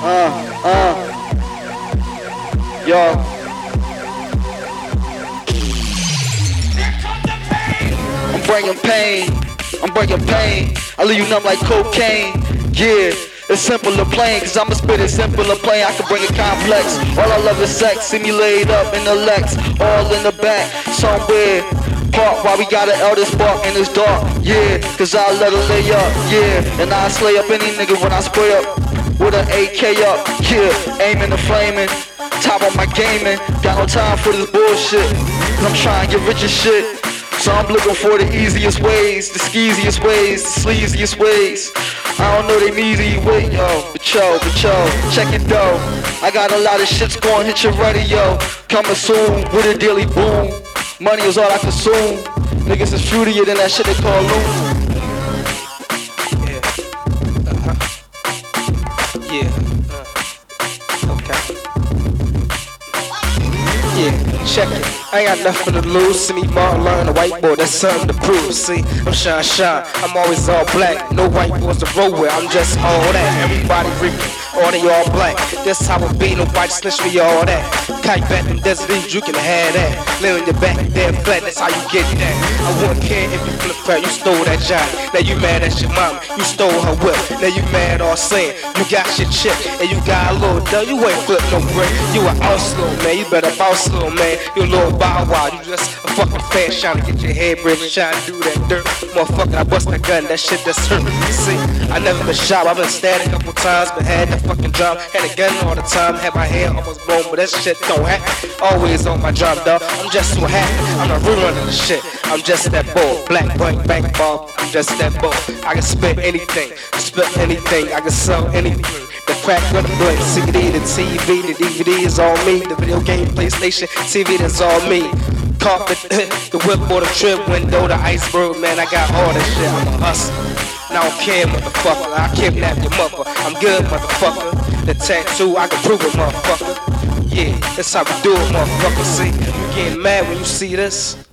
uh, uh. Yo. I'm bringing pain. I'm bringing pain. I leave you numb like cocaine. Yeah. It's simple and plain, cause I'ma spit it simple and plain. I can bring it complex. All I love is sex, laid up in the Lex, all in the back, somewhere. Park while we got an eldest spark and it's dark, yeah. Cause I let her lay up, yeah. And I slay up any nigga when I spray up with an AK up, yeah. Aiming and flaming, top on my gaming. Got no time for this bullshit. Cause I'm trying to get rich as shit. So I'm looking for the easiest ways, the skeeziest ways, the sleaziest ways. I don't know them easy way, yo. But yo, but yo, check it though. I got a lot of shits going, hit your radio. Coming soon with a daily boom. Money is all I consume. Niggas is fruitier than that shit they call loom. Check it. I ain't got nothing to lose. See me Martin learn the whiteboard, that's something to prove. See, I'm shine shine. I'm always all black. No white boys to roll with. I'm just all that. All they all black. This how it be, nobody snitch me all that. Kite back them desert east, you can have that. Lay on your back, dead flat, that's how you get that. I wouldn't care if you flip crap, you stole that job. Now you mad at your mama, you stole her whip. Now you mad all saying you got your chick and you got a little dough. You ain't flip no brick, you a house little man. You better bounce little man. You a little bow wow, you just a fucking trying to get your head trying to do that dirt. Motherfucker, I bust that gun, that shit that's hurt. Me. See, I never been shot, I've been stabbed a couple times, but had that fucking drum. Had a gun all the time, had my hair almost blown, but that shit don't happen. Always on my drum, dog. I'm just so happy. I'm not running the shit. I'm just that bull. Black bank, bank ball. I'm just that bull. I can spit anything, spit anything. I can sell anything. The crack with the blunt, CD, the TV, the DVD is all me. The video game, PlayStation, TV, that's all me. Carpet, the whip or the trip window, the iceberg, man, I got all that shit. I'm a hustler. I don't care, motherfucker. I kidnap your mother. I'm good, motherfucker. The tattoo, I can prove it, motherfucker. Yeah, that's how we do it, motherfucker. See, you getting mad when you see this?